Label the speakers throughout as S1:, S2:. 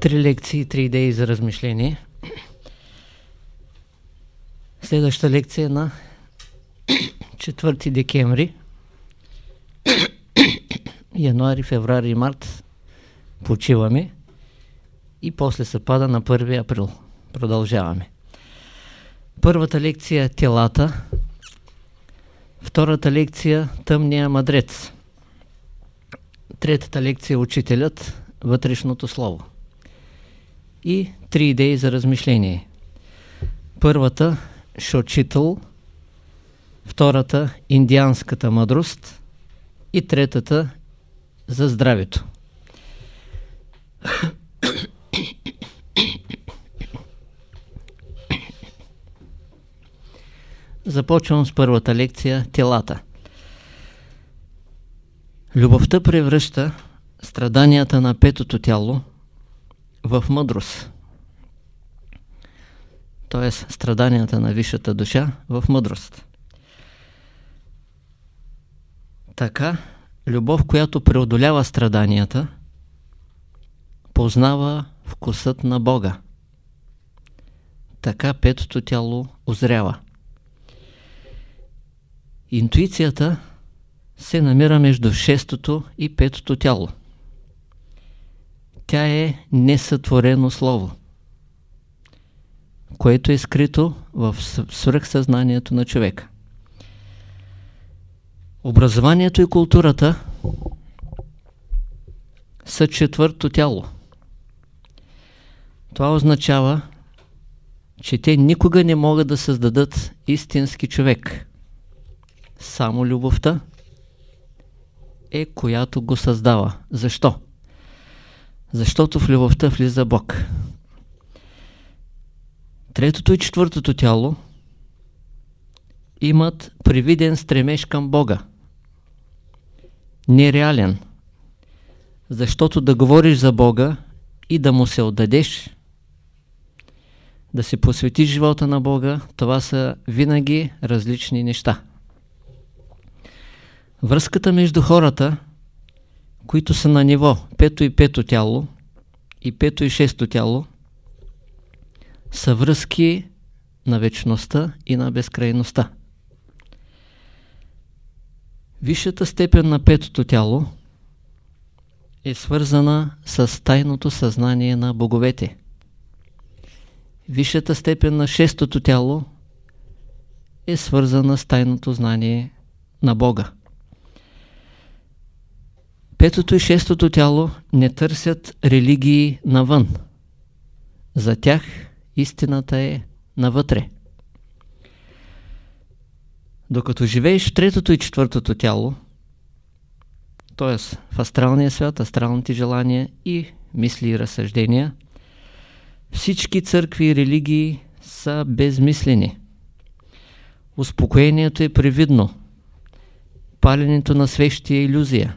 S1: Три лекции, три идеи за размишление. Следващата лекция е на 4 декември, януари, феврари и март почиваме и после се пада на 1 април. Продължаваме. Първата лекция е телата, втората лекция тъмния мадрец, третата лекция учителят, вътрешното слово и три идеи за размишление. Първата – Шочител, втората – Индианската мъдрост и третата – за здравето. Започвам с първата лекция – телата. Любовта превръща страданията на петото тяло в мъдрост. Т.е. страданията на висшата душа в мъдрост. Така, любов, която преодолява страданията, познава вкусът на Бога. Така петото тяло озрява. Интуицията се намира между шестото и петото тяло. Тя е несътворено слово, което е скрито в свръхсъзнанието на човека. Образованието и културата са четвърто тяло. Това означава, че те никога не могат да създадат истински човек. Само любовта е която го създава. Защо? Защото в любовта влиза Бог. Третото и четвъртото тяло имат привиден стремеж към Бога. Нереален. Защото да говориш за Бога и да му се отдадеш, да се посветиш живота на Бога, това са винаги различни неща. Връзката между хората, които са на ниво пето и пето тяло и пето и шесто тяло, са връзки на вечността и на безкрайността. Висшата степен на петото тяло е свързана с тайното съзнание на боговете. Висшата степен на шестото тяло е свързана с тайното знание на Бога. Петото и шестото тяло не търсят религии навън. За тях истината е навътре. Докато живееш в третото и четвъртото тяло, т.е. в астралния свят, астралните желания и мисли и разсъждения, всички църкви и религии са безмислени. Успокоението е привидно. Паленето на свещи е иллюзия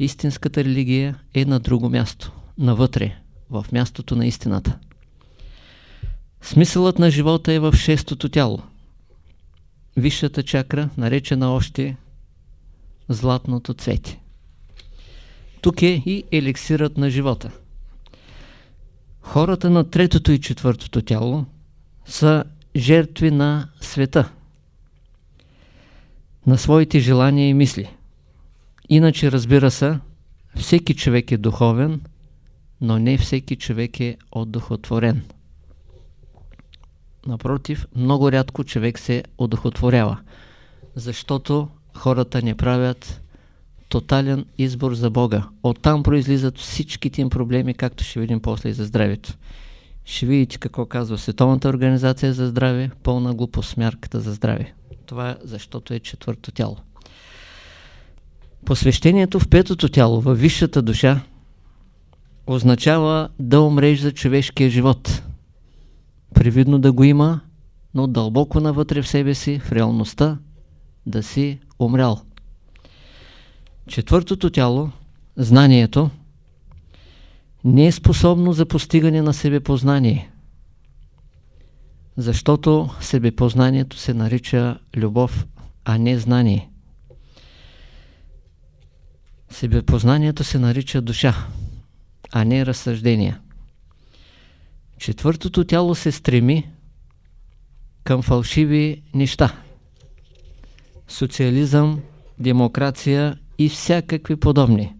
S1: истинската религия е на друго място, навътре, в мястото на истината. Смисълът на живота е в шестото тяло. Висшата чакра, наречена още златното цвете. Тук е и еликсирът на живота. Хората на третото и четвъртото тяло са жертви на света, на своите желания и мисли. Иначе, разбира се, всеки човек е духовен, но не всеки човек е одухотворен. Напротив, много рядко човек се одухотворява, защото хората не правят тотален избор за Бога. Оттам произлизат всичките им проблеми, както ще видим после и за здравето. Ще видите какво казва Световната организация за здраве, пълна глупост мярката за здраве. Това е защото е четвърто тяло. Посвещението в петото тяло, във висшата душа, означава да умреш за човешкия живот. Привидно да го има, но дълбоко навътре в себе си, в реалността, да си умрял. Четвъртото тяло, знанието, не е способно за постигане на себепознание. Защото себепознанието се нарича любов, а не знание. Себепознанието се нарича душа. а не разсъждения. Четвъртото тяло се стреми към фалшиви неща. Социализъм, демокрация и всякакви подобни.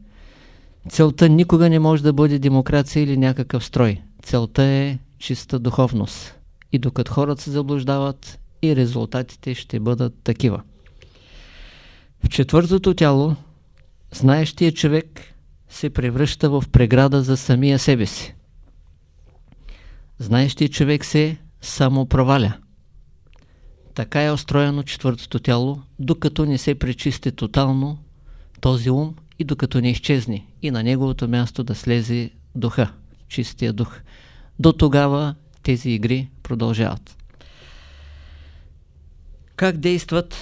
S1: Целта никога не може да бъде демокрация или някакъв строй. Целта е чиста духовност. И докато хората се заблуждават, и резултатите ще бъдат такива. В четвъртото тяло, знаещия човек се превръща в преграда за самия себе си. Знаещия човек се самопроваля. Така е устроено четвъртото тяло, докато не се пречисти тотално този ум и докато не изчезне и на неговото място да слезе духа, чистия дух. До тогава тези игри продължават. Как действат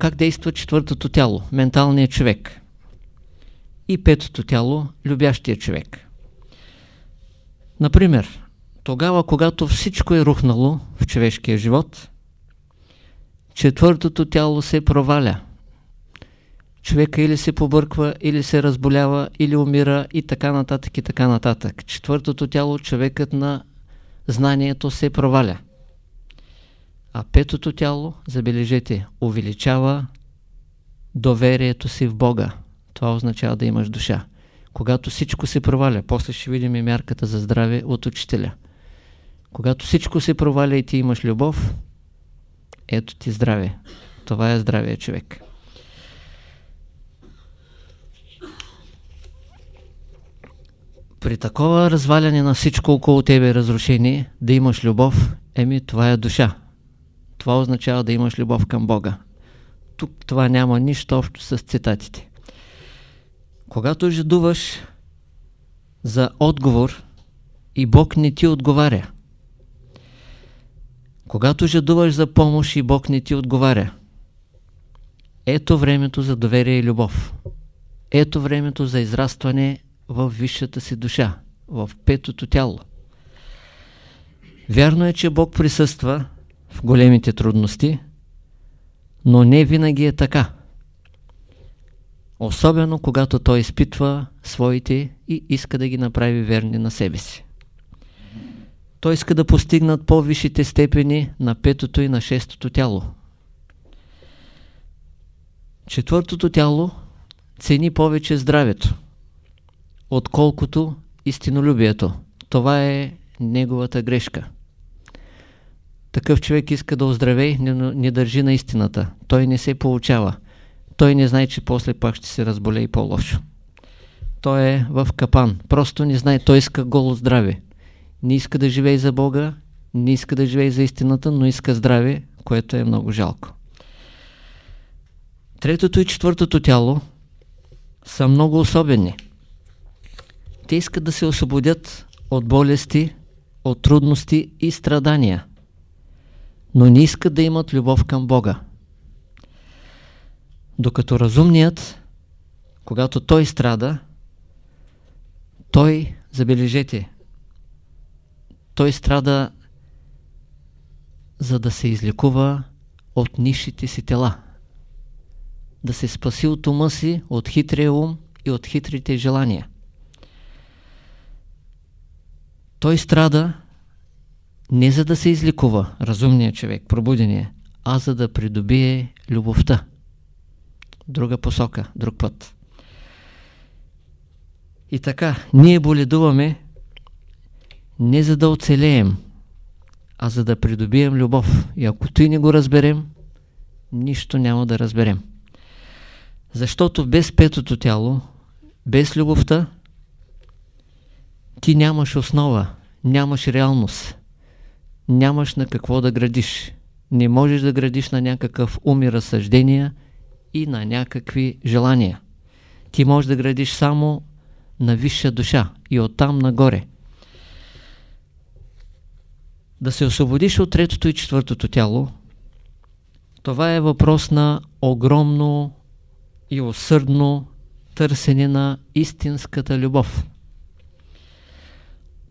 S1: как действа четвъртото тяло, менталният човек и петото тяло, любящия човек. Например, тогава, когато всичко е рухнало в човешкия живот, четвъртото тяло се проваля. Човека или се побърква, или се разболява, или умира и така нататък и така нататък. Четвъртото тяло, човекът на знанието се проваля. А петото тяло, забележете, увеличава доверието си в Бога. Това означава да имаш душа. Когато всичко се проваля, после ще видим и мярката за здраве от учителя. Когато всичко се проваля и ти имаш любов, ето ти здраве. Това е здравия човек. При такова разваляне на всичко около тебе разрушение, да имаш любов, еми това е душа. Това означава да имаш любов към Бога. Тук това няма нищо общо с цитатите. Когато жадуваш за отговор и Бог не ти отговаря. Когато жадуваш за помощ и Бог не ти отговаря. Ето времето за доверие и любов. Ето времето за израстване в висшата си душа, в петото тяло. Вярно е, че Бог присъства в големите трудности, но не винаги е така. Особено когато той изпитва своите и иска да ги направи верни на себе си. Той иска да постигнат по-висшите степени на петото и на шестото тяло. Четвъртото тяло цени повече здравето отколкото истинолюбието. Това е неговата грешка. Такъв човек иска да оздравей, не, не държи на истината. Той не се получава. Той не знае, че после пак ще се разболее по-лошо. Той е в капан. Просто не знае. Той иска голо здраве. Не иска да живее за Бога, не иска да живее за истината, но иска здраве, което е много жалко. Третото и четвъртото тяло са много особени. Те искат да се освободят от болести, от трудности и страдания, но не искат да имат любов към Бога. Докато разумният, когато той страда, той, забележете, той страда за да се излекува от нишите си тела. Да се спаси от ума си, от хитрия ум и от хитрите желания. Той страда не за да се изликува разумният човек, пробудения, а за да придобие любовта. Друга посока, друг път. И така, ние боледуваме не за да оцелеем, а за да придобием любов. И ако той не го разберем, нищо няма да разберем. Защото без петото тяло, без любовта, ти нямаш основа, нямаш реалност, нямаш на какво да градиш. Не можеш да градиш на някакъв ум и разсъждения и на някакви желания. Ти можеш да градиш само на висша душа и оттам нагоре. Да се освободиш от третото и четвъртото тяло, това е въпрос на огромно и усърдно търсене на истинската любов.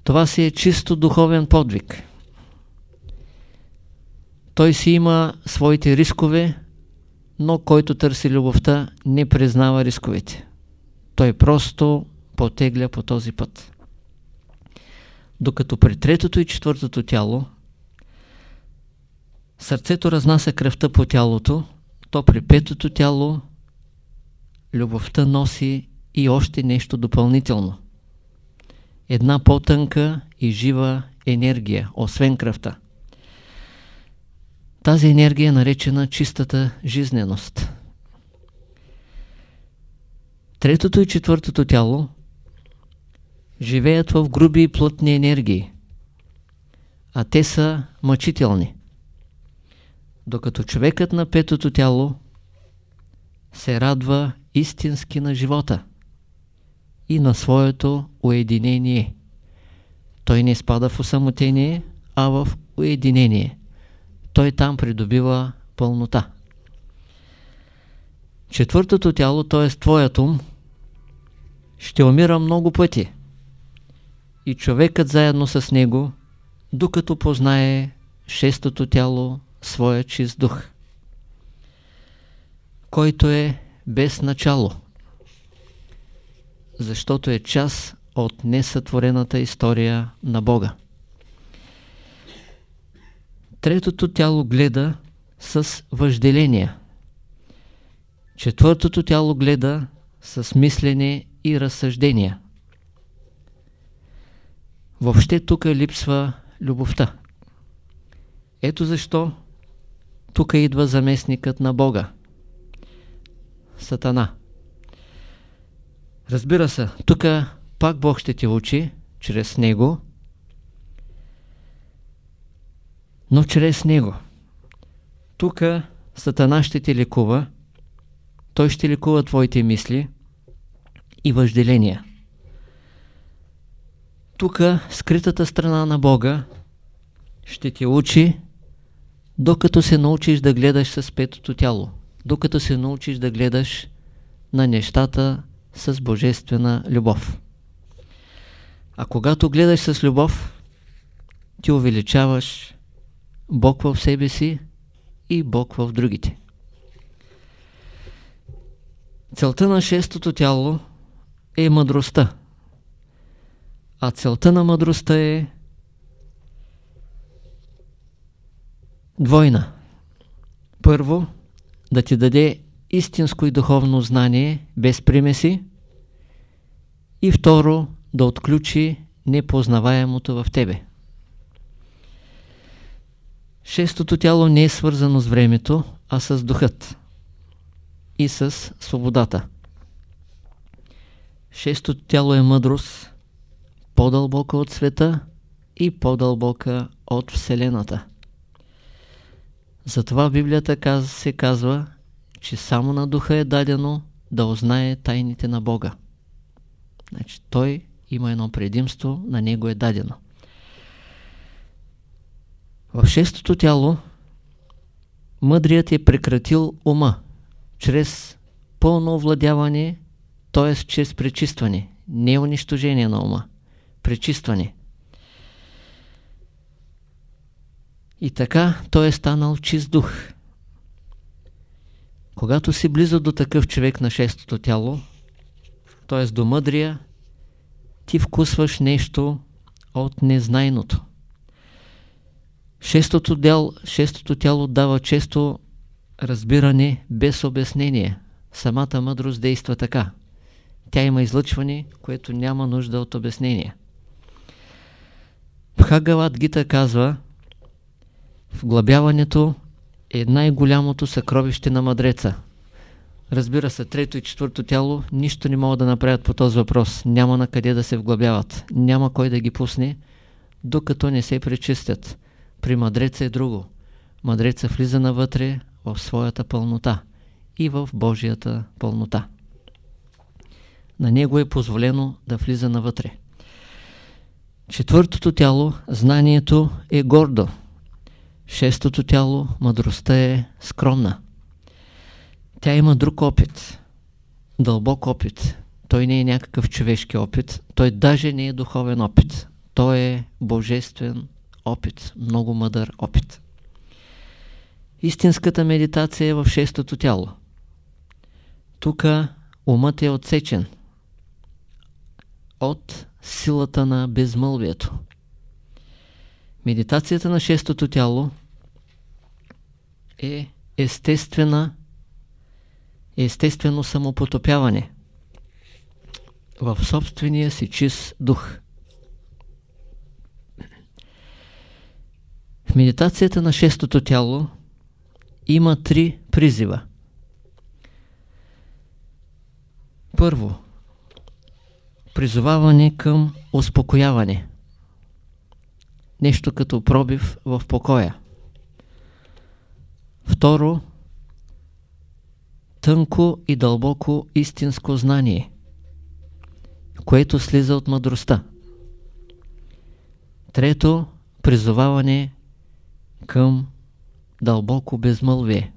S1: Това си е чисто духовен подвиг. Той си има своите рискове, но който търси любовта, не признава рисковете. Той просто потегля по този път. Докато при третото и четвъртото тяло сърцето разнася кръвта по тялото, то при петото тяло любовта носи и още нещо допълнително. Една по-тънка и жива енергия, освен кръвта. Тази енергия е наречена чистата жизненост. Третото и четвъртото тяло живеят в груби и плътни енергии, а те са мъчителни. Докато човекът на петото тяло се радва истински на живота и на своето уединение. Той не спада в осамотение, а в уединение. Той там придобива пълнота. Четвъртото тяло, т.е. твоят ум, ще умира много пъти. И човекът заедно с него, докато познае шестото тяло, своя чист дух, който е без начало, защото е част от несътворената история на Бога. Третото тяло гледа с въжделения. Четвъртото тяло гледа с мислене и разсъждения. Въобще тук липсва любовта. Ето защо тук идва заместникът на Бога. Сатана. Разбира се, тук пак Бог ще те учи, чрез Него, но чрез Него. Тук Сатана ще те лекува, той ще лекува твоите мисли и въжделения. Тук скритата страна на Бога ще те учи, докато се научиш да гледаш с петото тяло, докато се научиш да гледаш на нещата с божествена любов. А когато гледаш с любов, ти увеличаваш Бог в себе си и Бог в другите. Целта на шестото тяло е мъдростта. А целта на мъдростта е двойна. Първо, да ти даде истинско и духовно знание без примеси и второ, да отключи непознаваемото в тебе. Шестото тяло не е свързано с времето, а с духът и с свободата. Шестото тяло е мъдрост, по-дълбока от света и по-дълбока от Вселената. Затова Библията се казва, че само на духа е дадено да узнае тайните на Бога. Значи той има едно предимство, на него е дадено. В шестото тяло мъдрият е прекратил ума чрез пълно овладяване, т.е. чрез пречистване, не унищожение на ума, пречистване. И така той е станал чист дух. Когато си близо до такъв човек на шестото тяло, т.е. до мъдрия, ти вкусваш нещо от незнайното. Шестото, дял, шестото тяло дава често разбиране без обяснение. Самата мъдрост действа така. Тя има излъчване, което няма нужда от обяснение. Бхагават Гита казва, вглъбяването е най-голямото съкровище на мъдреца. Разбира се, трето и четвърто тяло нищо не могат да направят по този въпрос. Няма на къде да се вглъбяват. Няма кой да ги пусне, докато не се пречистят. При мъдреца е друго. Мъдреца влиза навътре в своята пълнота и в Божията пълнота. На него е позволено да влиза навътре. Четвъртото тяло, знанието, е гордо. Шестото тяло, мъдростта е скромна. Тя има друг опит. Дълбок опит. Той не е някакъв човешки опит. Той даже не е духовен опит. Той е божествен опит. Много мъдър опит. Истинската медитация е в шестото тяло. Тук умът е отсечен от силата на безмълвието. Медитацията на шестото тяло е естествена, естествено самопотопяване в собствения си чист дух. В медитацията на шестото тяло има три призива. Първо, призоваване към успокояване. Нещо като пробив в покоя. Второ, тънко и дълбоко истинско знание, което слиза от мъдростта. Трето, призоваване към дълбоко безмълвие.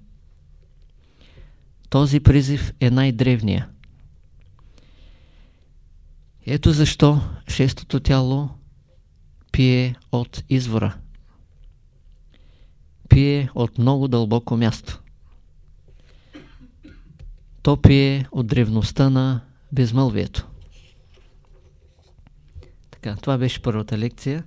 S1: Този призив е най-древния. Ето защо шестото тяло пие от извора. Пие от много дълбоко място. То пие от древността на безмълвието. Така, това беше първата лекция.